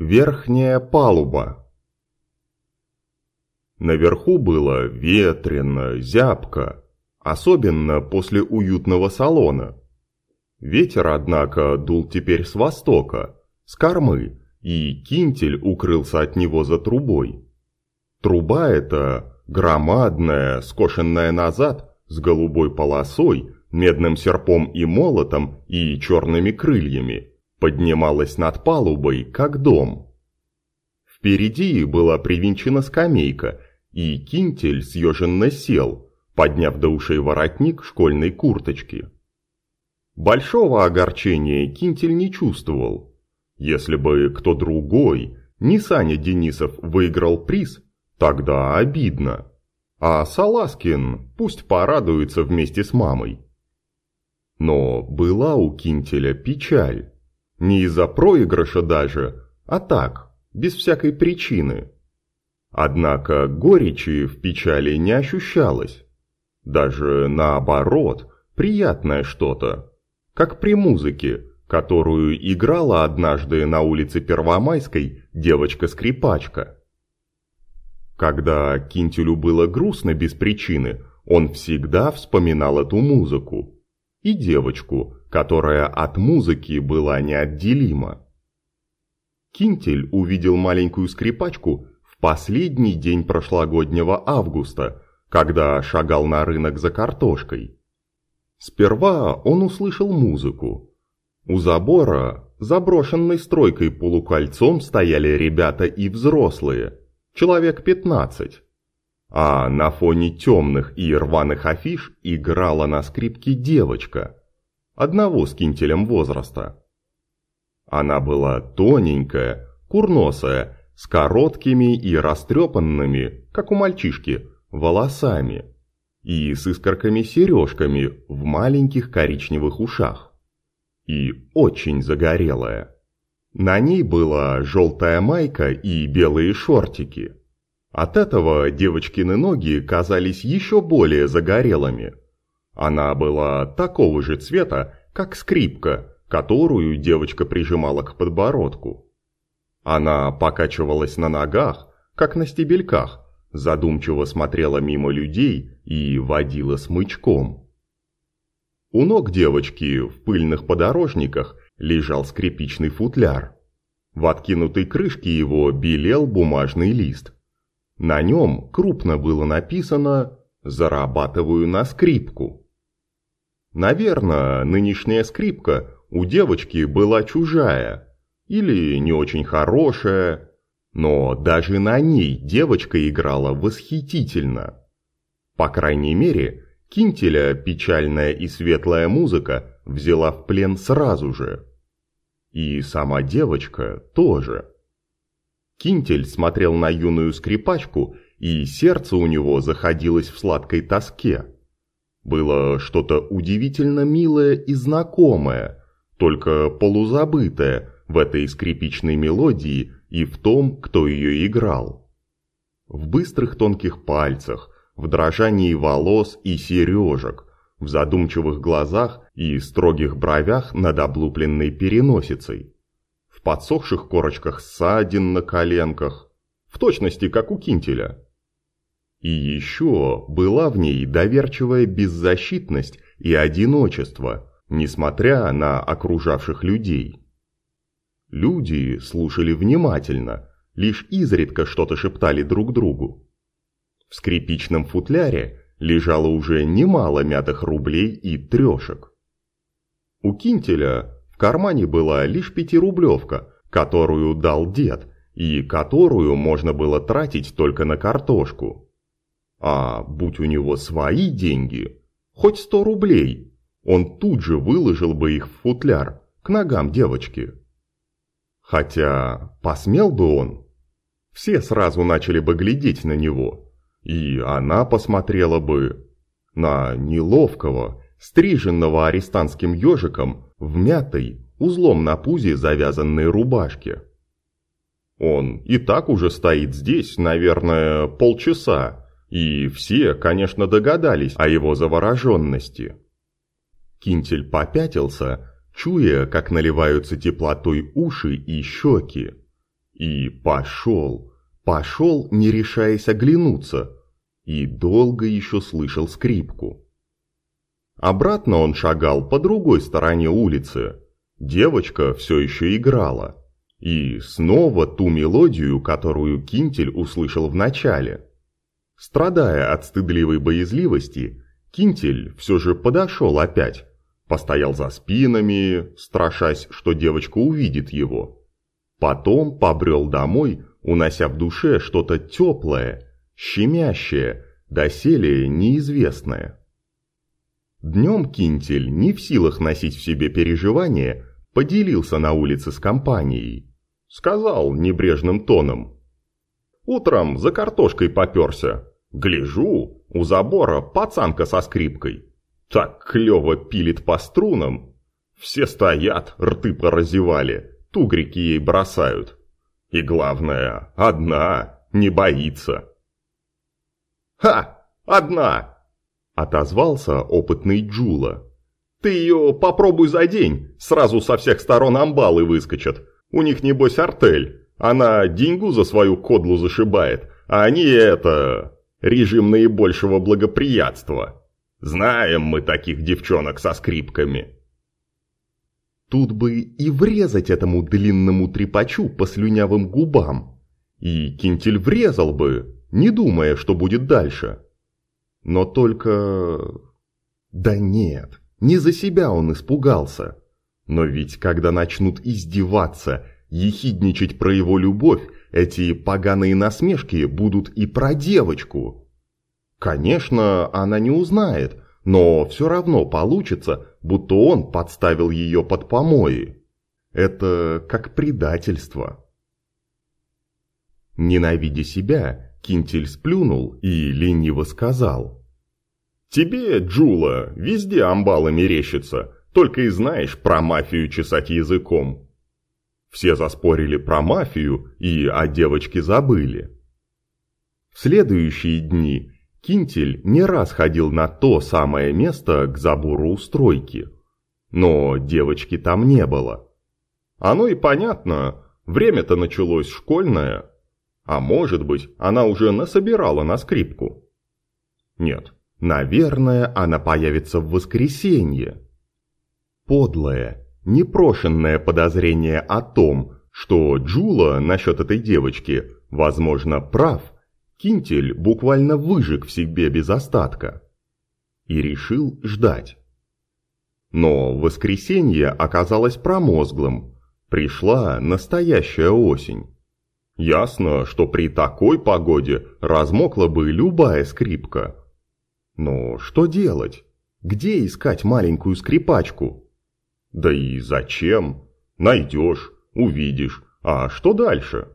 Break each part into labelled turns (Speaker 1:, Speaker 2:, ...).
Speaker 1: Верхняя палуба. Наверху было ветрено, зябко, особенно после уютного салона. Ветер, однако, дул теперь с востока, с кормы, и кинтель укрылся от него за трубой. Труба эта, громадная, скошенная назад, с голубой полосой, медным серпом и молотом и черными крыльями, поднималась над палубой, как дом. Впереди была привинчена скамейка, и кинтель съеженно сел, подняв до ушей воротник школьной курточки. Большого огорчения кинтель не чувствовал, если бы кто другой, не Саня Денисов, выиграл приз, тогда обидно. А Саласкин пусть порадуется вместе с мамой. Но была у Кинтеля печаль. Не из-за проигрыша даже, а так, без всякой причины. Однако горечи в печали не ощущалось. Даже наоборот, приятное что-то. Как при музыке, которую играла однажды на улице Первомайской девочка-скрипачка. Когда Кинтелю было грустно без причины, он всегда вспоминал эту музыку. И девочку, которая от музыки была неотделима. Кинтель увидел маленькую скрипачку в последний день прошлогоднего августа, когда шагал на рынок за картошкой. Сперва он услышал музыку, у забора, заброшенной стройкой полукольцом, стояли ребята и взрослые, человек пятнадцать. А на фоне темных и рваных афиш играла на скрипке девочка, одного с кинтелем возраста. Она была тоненькая, курносая, с короткими и растрепанными, как у мальчишки, волосами и с искорками-сережками в маленьких коричневых ушах и очень загорелая. На ней была желтая майка и белые шортики. От этого девочкины ноги казались еще более загорелыми. Она была такого же цвета, как скрипка, которую девочка прижимала к подбородку. Она покачивалась на ногах, как на стебельках, задумчиво смотрела мимо людей и водила смычком. У ног девочки в пыльных подорожниках лежал скрипичный футляр. В откинутой крышке его белел бумажный лист. На нем крупно было написано «Зарабатываю на скрипку». Наверное, нынешняя скрипка у девочки была чужая или не очень хорошая, но даже на ней девочка играла восхитительно. По крайней мере, Кинтеля печальная и светлая музыка взяла в плен сразу же. И сама девочка тоже. Кинтель смотрел на юную скрипачку, и сердце у него заходилось в сладкой тоске. Было что-то удивительно милое и знакомое, только полузабытое в этой скрипичной мелодии и в том, кто ее играл. В быстрых тонких пальцах, в дрожании волос и сережек, в задумчивых глазах и строгих бровях над облупленной переносицей, в подсохших корочках ссадин на коленках, в точности как у кинтеля. И еще была в ней доверчивая беззащитность и одиночество, несмотря на окружавших людей. Люди слушали внимательно, лишь изредка что-то шептали друг другу. В скрипичном футляре лежало уже немало мятых рублей и трешек. У Кинтеля кармане была лишь пятирублевка, которую дал дед, и которую можно было тратить только на картошку. А будь у него свои деньги, хоть сто рублей, он тут же выложил бы их в футляр к ногам девочки. Хотя посмел бы он, все сразу начали бы глядеть на него – и она посмотрела бы на неловкого, стриженного арестантским ежиком в мятой, узлом на пузе завязанной рубашке. Он и так уже стоит здесь, наверное, полчаса, и все, конечно, догадались о его завороженности. Кинтель попятился, чуя, как наливаются теплотой уши и щеки, И пошел, пошел, не решаясь оглянуться, и долго еще слышал скрипку. Обратно он шагал по другой стороне улицы. Девочка все еще играла. И снова ту мелодию, которую Кинтель услышал в начале. Страдая от стыдливой боязливости, Кинтель все же подошел опять, постоял за спинами, страшась, что девочка увидит его. Потом побрел домой, унося в душе что-то теплое, щемящее, доселе неизвестное. Днем Кинтель, не в силах носить в себе переживания, поделился на улице с компанией. Сказал небрежным тоном. «Утром за картошкой поперся. Гляжу, у забора пацанка со скрипкой. Так клево пилит по струнам. Все стоят, рты поразевали, тугрики ей бросают. И главное, одна, не боится». «Ха! Одна!» Отозвался опытный Джула. «Ты ее попробуй за день, сразу со всех сторон амбалы выскочат. У них небось артель. Она деньгу за свою кодлу зашибает, а они это... режим наибольшего благоприятства. Знаем мы таких девчонок со скрипками». Тут бы и врезать этому длинному трепачу по слюнявым губам. И Кинтель врезал бы, не думая, что будет дальше. Но только... Да нет, не за себя он испугался. Но ведь когда начнут издеваться, ехидничать про его любовь, эти поганые насмешки будут и про девочку. Конечно, она не узнает, но все равно получится, будто он подставил ее под помои. Это как предательство. Ненавидя себя, Кинтель сплюнул и лениво сказал. «Тебе, Джула, везде амбалы мерещится, только и знаешь про мафию чесать языком». Все заспорили про мафию и о девочке забыли. В следующие дни Кинтель не раз ходил на то самое место к забору устройки. Но девочки там не было. Оно и понятно, время-то началось школьное, а может быть, она уже насобирала на скрипку? Нет, наверное, она появится в воскресенье. Подлое, непрошенное подозрение о том, что Джула насчет этой девочки, возможно, прав, Кинтель буквально выжег в себе без остатка. И решил ждать. Но воскресенье оказалось промозглым. Пришла настоящая осень. Ясно, что при такой погоде размокла бы любая скрипка. Но что делать? Где искать маленькую скрипачку? Да и зачем? Найдешь, увидишь, а что дальше?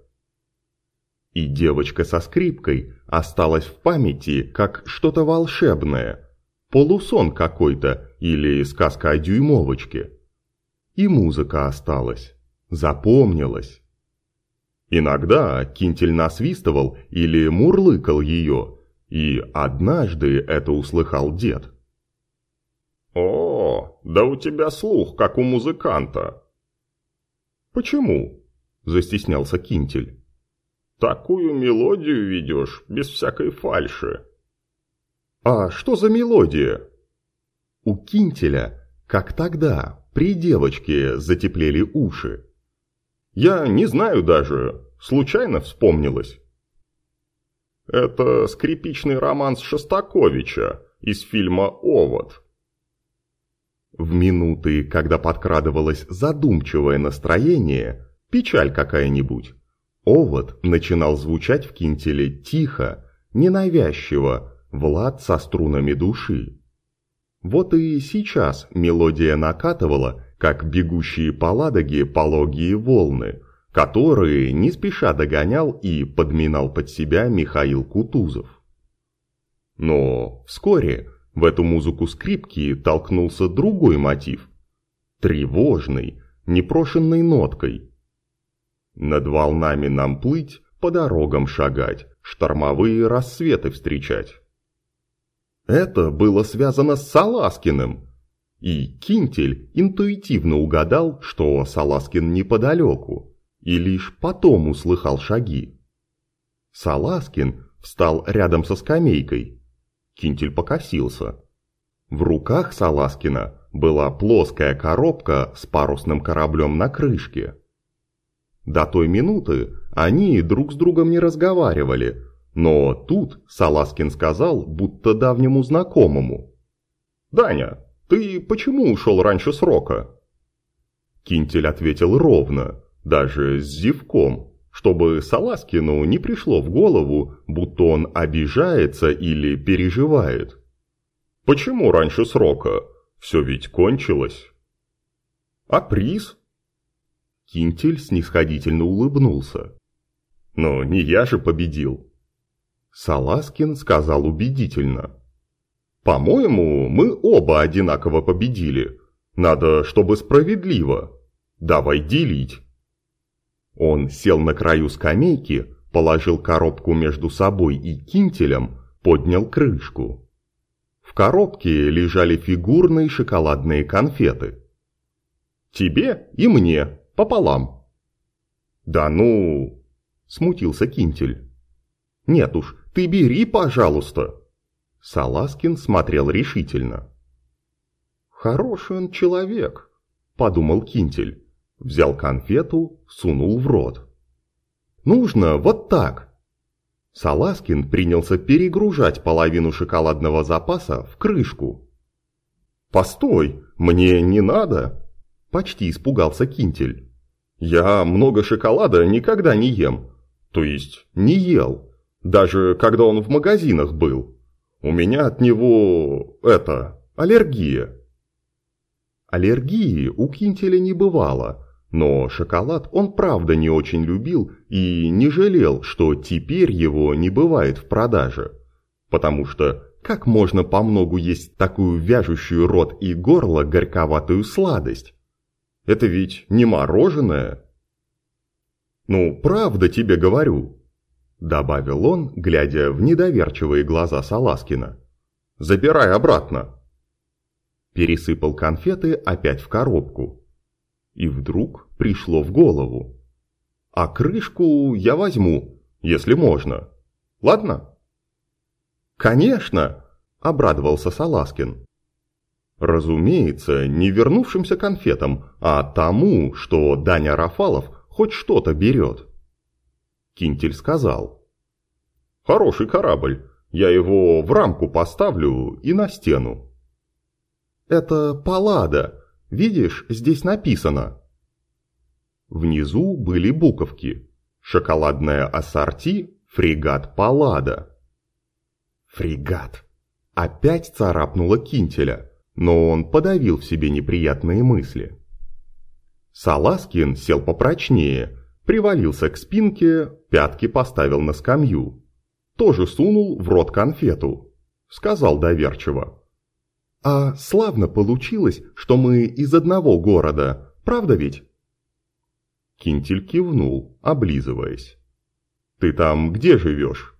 Speaker 1: И девочка со скрипкой осталась в памяти как что-то волшебное, полусон какой-то или сказка о дюймовочке. И музыка осталась, запомнилась. Иногда Кинтель насвистывал или мурлыкал ее, и однажды это услыхал дед. «О, да у тебя слух, как у музыканта!» «Почему?» – застеснялся Кинтель. «Такую мелодию ведешь, без всякой фальши». «А что за мелодия?» У Кинтеля, как тогда, при девочке затеплели уши. Я не знаю даже, случайно вспомнилось. Это скрипичный романс Шостаковича из фильма «Овод». В минуты, когда подкрадывалось задумчивое настроение, печаль какая-нибудь, овод начинал звучать в кинтеле тихо, ненавязчиво, Влад со струнами души. Вот и сейчас мелодия накатывала, как бегущие по Ладоге пологие волны, которые не спеша догонял и подминал под себя Михаил Кутузов. Но вскоре в эту музыку скрипки толкнулся другой мотив, тревожный, непрошенной ноткой. Над волнами нам плыть, по дорогам шагать, штормовые рассветы встречать. Это было связано с Саласкиным, и Кинтель интуитивно угадал, что Саласкин неподалеку, и лишь потом услыхал шаги. Саласкин встал рядом со скамейкой. Кинтель покосился. В руках Саласкина была плоская коробка с парусным кораблем на крышке. До той минуты они друг с другом не разговаривали, но тут Саласкин сказал, будто давнему знакомому. «Даня, ты почему ушел раньше срока?» Кинтель ответил ровно, даже с зевком, чтобы Саласкину не пришло в голову, будто он обижается или переживает. «Почему раньше срока? Все ведь кончилось». «А приз?» Кинтель снисходительно улыбнулся. «Но не я же победил». Саласкин сказал убедительно. «По-моему, мы оба одинаково победили. Надо, чтобы справедливо. Давай делить». Он сел на краю скамейки, положил коробку между собой и кинтелем, поднял крышку. В коробке лежали фигурные шоколадные конфеты. «Тебе и мне, пополам». «Да ну...» – смутился Кинтель. «Нет уж, ты бери, пожалуйста». Саласкин смотрел решительно. «Хороший он человек», – подумал Кинтель. Взял конфету, сунул в рот. «Нужно вот так!» Саласкин принялся перегружать половину шоколадного запаса в крышку. «Постой, мне не надо!» Почти испугался Кинтель. «Я много шоколада никогда не ем. То есть не ел. Даже когда он в магазинах был. У меня от него... это... аллергия». Аллергии у Кинтеля не бывало – но шоколад он правда не очень любил и не жалел, что теперь его не бывает в продаже. Потому что как можно по многу есть такую вяжущую рот и горло горьковатую сладость? Это ведь не мороженое. «Ну, правда тебе говорю», – добавил он, глядя в недоверчивые глаза Саласкина. «Забирай обратно». Пересыпал конфеты опять в коробку. И вдруг пришло в голову. А крышку я возьму, если можно. Ладно? Конечно, обрадовался Саласкин. Разумеется, не вернувшимся конфетам, а тому, что Даня Рафалов хоть что-то берет. Кинтель сказал. Хороший корабль, я его в рамку поставлю и на стену. Это Паллада, Видишь, здесь написано. Внизу были буковки. Шоколадная ассорти, фрегат Паллада. Фрегат. Опять царапнула Кинтеля, но он подавил в себе неприятные мысли. Саласкин сел попрочнее, привалился к спинке, пятки поставил на скамью. Тоже сунул в рот конфету. Сказал доверчиво. А славно получилось, что мы из одного города, правда ведь? Кинтель кивнул, облизываясь. Ты там где живешь?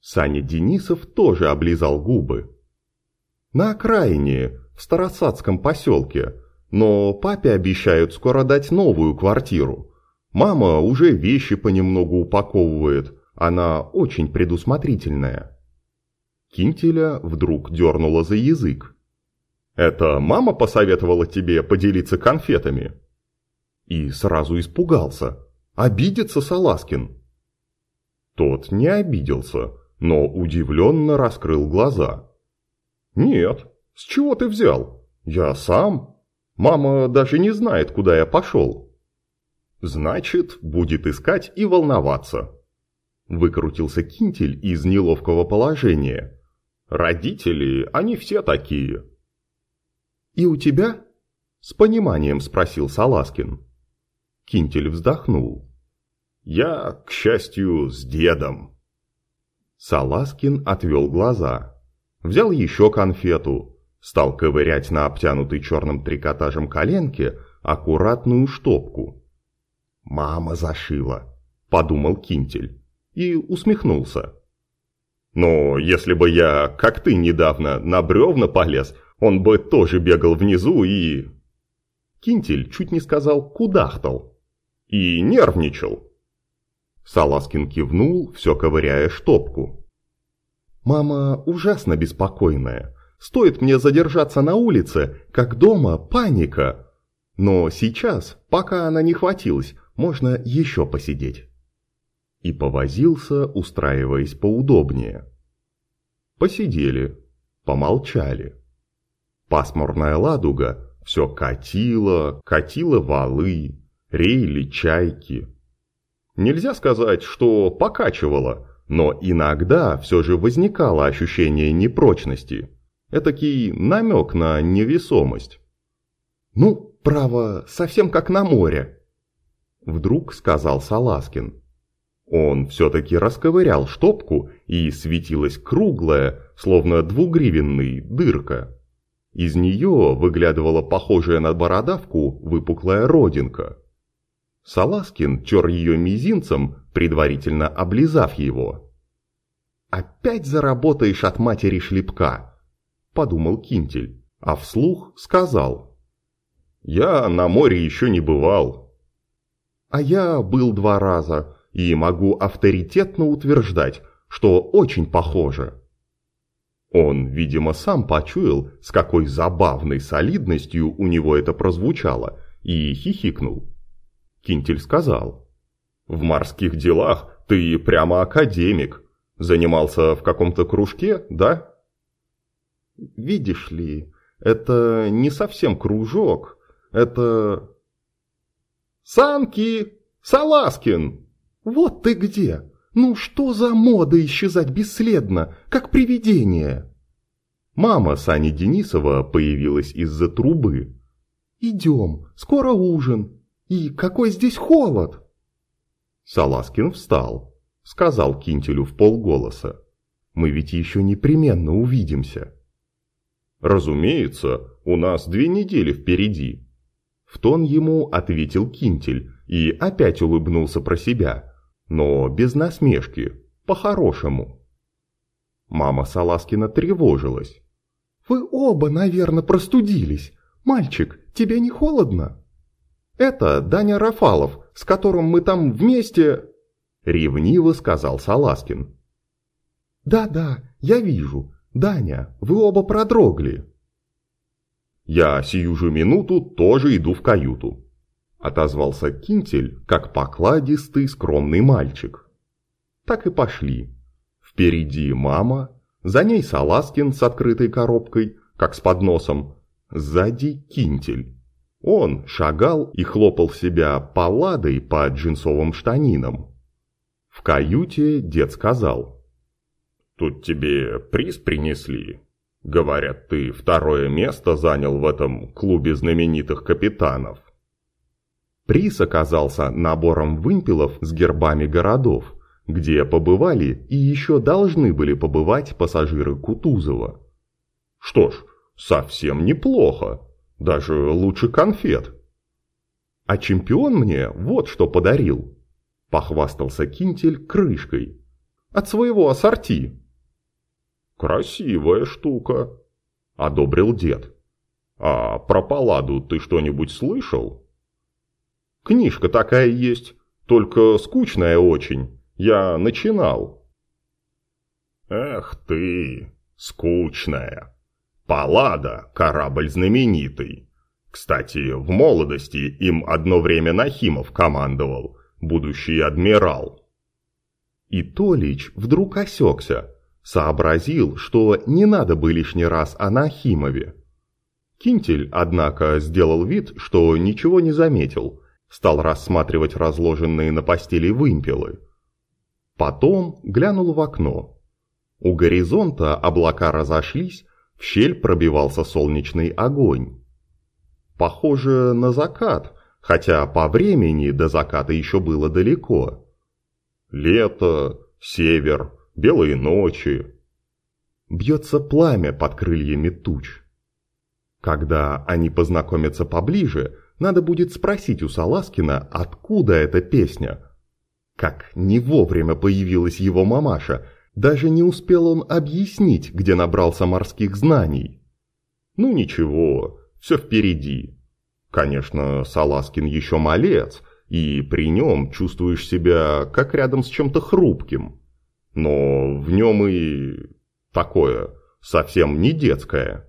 Speaker 1: Саня Денисов тоже облизал губы. На окраине, в Старосадском поселке, но папе обещают скоро дать новую квартиру. Мама уже вещи понемногу упаковывает, она очень предусмотрительная. Кинтеля вдруг дернула за язык. Это мама посоветовала тебе поделиться конфетами?» И сразу испугался. Обидится Саласкин. Тот не обиделся, но удивленно раскрыл глаза. «Нет, с чего ты взял? Я сам. Мама даже не знает, куда я пошел». «Значит, будет искать и волноваться». Выкрутился Кинтель из неловкого положения. «Родители, они все такие». «И у тебя?» – с пониманием спросил Саласкин. Кинтель вздохнул. «Я, к счастью, с дедом». Саласкин отвел глаза. Взял еще конфету, стал ковырять на обтянутой черным трикотажем коленке аккуратную штопку. «Мама зашила», – подумал Кинтель и усмехнулся. «Но если бы я, как ты недавно, на бревна полез, он бы тоже бегал внизу и... Кинтель чуть не сказал «кудахтал». И нервничал. Саласкин кивнул, все ковыряя штопку. «Мама ужасно беспокойная. Стоит мне задержаться на улице, как дома паника. Но сейчас, пока она не хватилась, можно еще посидеть». И повозился, устраиваясь поудобнее. Посидели, помолчали. Пасмурная ладуга все катила, катила валы, реяли чайки. Нельзя сказать, что покачивала, но иногда все же возникало ощущение непрочности. Этакий намек на невесомость. «Ну, право, совсем как на море», — вдруг сказал Саласкин. Он все-таки расковырял штопку, и светилась круглая, словно двугривенный, дырка. Из нее выглядывала похожая на бородавку выпуклая родинка. Саласкин тер ее мизинцем, предварительно облизав его. «Опять заработаешь от матери шлепка», — подумал Кинтель, а вслух сказал. «Я на море еще не бывал». «А я был два раза», и могу авторитетно утверждать, что очень похоже. Он, видимо, сам почуял, с какой забавной солидностью у него это прозвучало, и хихикнул. Кинтель сказал, «В морских делах ты прямо академик. Занимался в каком-то кружке, да?» «Видишь ли, это не совсем кружок, это...» «Санки! Саласкин!» «Вот ты где! Ну что за мода исчезать бесследно, как привидение?» Мама Сани Денисова появилась из-за трубы. «Идем, скоро ужин. И какой здесь холод!» Саласкин встал, сказал Кинтелю в полголоса. «Мы ведь еще непременно увидимся». «Разумеется, у нас две недели впереди». В тон ему ответил Кинтель и опять улыбнулся про себя но без насмешки, по-хорошему. Мама Саласкина тревожилась. «Вы оба, наверное, простудились. Мальчик, тебе не холодно?» «Это Даня Рафалов, с которым мы там вместе...» Ревниво сказал Саласкин. «Да-да, я вижу. Даня, вы оба продрогли». «Я сию же минуту тоже иду в каюту», Отозвался Кинтель, как покладистый скромный мальчик. Так и пошли. Впереди мама, за ней Саласкин с открытой коробкой, как с подносом, сзади Кинтель. Он шагал и хлопал себя паладой по джинсовым штанинам. В каюте дед сказал. «Тут тебе приз принесли. Говорят, ты второе место занял в этом клубе знаменитых капитанов. Приз оказался набором вымпелов с гербами городов, где побывали и еще должны были побывать пассажиры Кутузова. Что ж, совсем неплохо, даже лучше конфет. А чемпион мне вот что подарил. Похвастался Кинтель крышкой. От своего ассорти. Красивая штука, одобрил дед. А про паладу ты что-нибудь слышал? Книжка такая есть, только скучная очень. Я начинал. Эх ты, скучная. Паллада, корабль знаменитый. Кстати, в молодости им одно время Нахимов командовал, будущий адмирал. И Толич вдруг осекся, сообразил, что не надо бы лишний раз о Нахимове. Кинтель, однако, сделал вид, что ничего не заметил, Стал рассматривать разложенные на постели вымпелы. Потом глянул в окно. У горизонта облака разошлись, в щель пробивался солнечный огонь. Похоже на закат, хотя по времени до заката еще было далеко. Лето, север, белые ночи. Бьется пламя под крыльями туч. Когда они познакомятся поближе, надо будет спросить у Саласкина, откуда эта песня. Как не вовремя появилась его мамаша, даже не успел он объяснить, где набрался морских знаний. Ну ничего, все впереди. Конечно, Саласкин еще малец, и при нем чувствуешь себя как рядом с чем-то хрупким. Но в нем и такое, совсем не детское.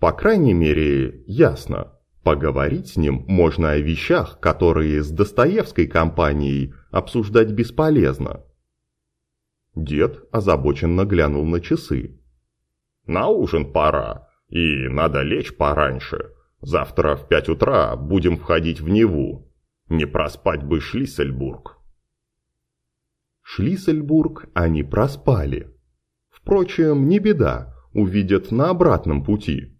Speaker 1: По крайней мере, ясно, поговорить с ним можно о вещах, которые с Достоевской компанией обсуждать бесполезно. Дед озабоченно глянул на часы. «На ужин пора, и надо лечь пораньше. Завтра в пять утра будем входить в Неву. Не проспать бы Шлиссельбург». Шлиссельбург они проспали. Впрочем, не беда, увидят на обратном пути.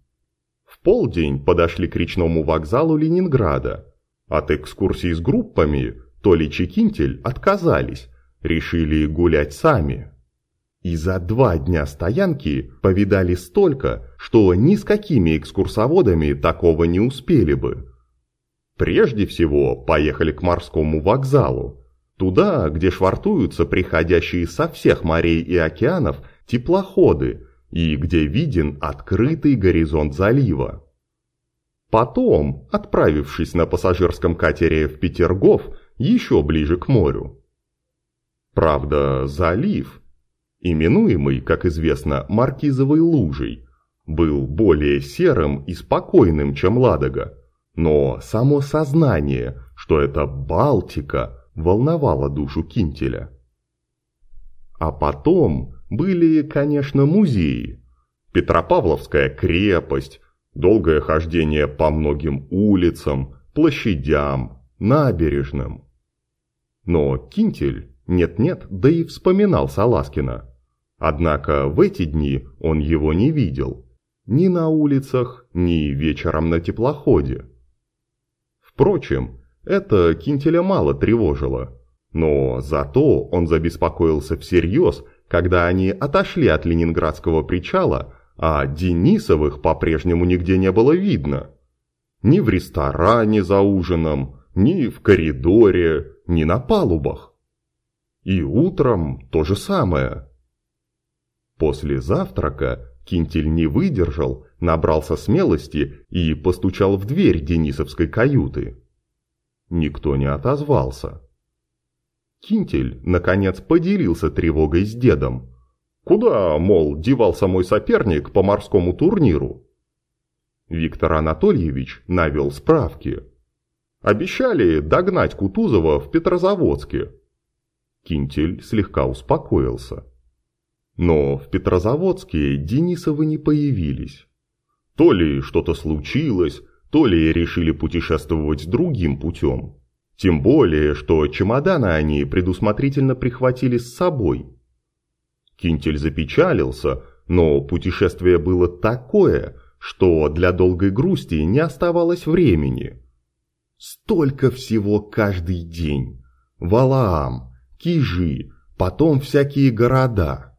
Speaker 1: В полдень подошли к речному вокзалу Ленинграда. От экскурсий с группами Толич и Кинтель отказались, решили гулять сами. И за два дня стоянки повидали столько, что ни с какими экскурсоводами такого не успели бы. Прежде всего поехали к морскому вокзалу, туда, где швартуются приходящие со всех морей и океанов теплоходы и где виден открытый горизонт залива. Потом, отправившись на пассажирском катере в Петергоф, еще ближе к морю. Правда, залив, именуемый, как известно, Маркизовой лужей, был более серым и спокойным, чем Ладога, но само сознание, что это Балтика, волновало душу Кинтеля. А потом были, конечно, музеи. Петропавловская крепость, долгое хождение по многим улицам, площадям, набережным. Но Кинтель нет-нет, да и вспоминал Саласкина. Однако в эти дни он его не видел. Ни на улицах, ни вечером на теплоходе. Впрочем, это Кинтеля мало тревожило. Но зато он забеспокоился всерьез, когда они отошли от Ленинградского причала, а Денисовых по-прежнему нигде не было видно. Ни в ресторане за ужином, ни в коридоре, ни на палубах. И утром то же самое. После завтрака Кинтель не выдержал, набрался смелости и постучал в дверь Денисовской каюты. Никто не отозвался. Кинтель, наконец, поделился тревогой с дедом. Куда, мол, девался мой соперник по морскому турниру? Виктор Анатольевич навел справки. Обещали догнать Кутузова в Петрозаводске. Кинтель слегка успокоился. Но в Петрозаводске Денисовы не появились. То ли что-то случилось, то ли решили путешествовать другим путем. Тем более, что чемоданы они предусмотрительно прихватили с собой. Кинтель запечалился, но путешествие было такое, что для долгой грусти не оставалось времени. Столько всего каждый день. Валаам, Кижи, потом всякие города.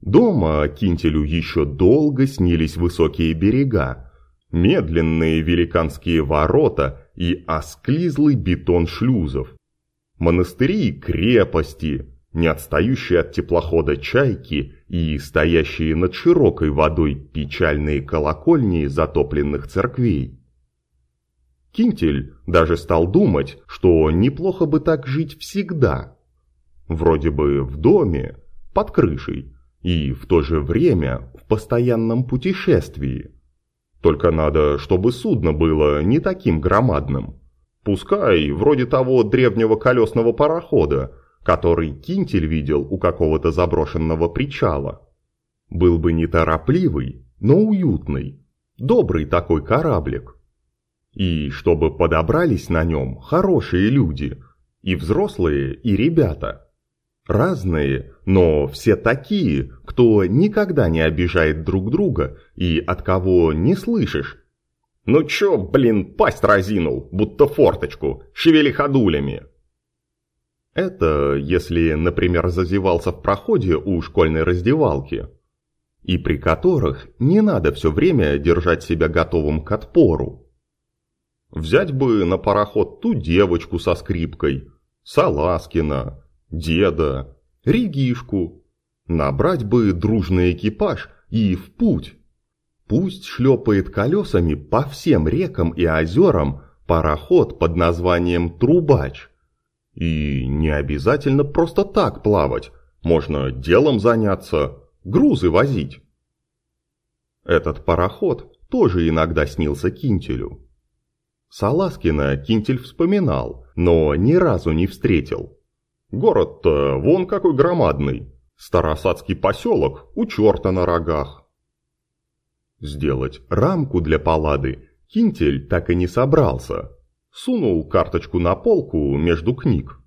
Speaker 1: Дома Кинтелю еще долго снились высокие берега, медленные великанские ворота и осклизлый бетон шлюзов. Монастыри и крепости, не отстающие от теплохода чайки и стоящие над широкой водой печальные колокольни затопленных церквей. Кинтель даже стал думать, что неплохо бы так жить всегда – Вроде бы в доме, под крышей, и в то же время в постоянном путешествии. Только надо, чтобы судно было не таким громадным. Пускай вроде того древнего колесного парохода, который Кинтель видел у какого-то заброшенного причала. Был бы неторопливый, но уютный, добрый такой кораблик. И чтобы подобрались на нем хорошие люди, и взрослые, и ребята – Разные, но все такие, кто никогда не обижает друг друга и от кого не слышишь. «Ну чё, блин, пасть разинул, будто форточку, шевели ходулями!» Это если, например, зазевался в проходе у школьной раздевалки, и при которых не надо все время держать себя готовым к отпору. Взять бы на пароход ту девочку со скрипкой, Саласкина, деда, Регишку. Набрать бы дружный экипаж и в путь. Пусть шлепает колесами по всем рекам и озерам, пароход под названием «Трубач». И не обязательно просто так плавать, можно делом заняться, грузы возить. Этот пароход тоже иногда снился Кинтелю. Саласкина Кинтель вспоминал, но ни разу не встретил. Город-то вон какой громадный, старосадский поселок у черта на рогах. Сделать рамку для палады Кинтель так и не собрался. Сунул карточку на полку между книг.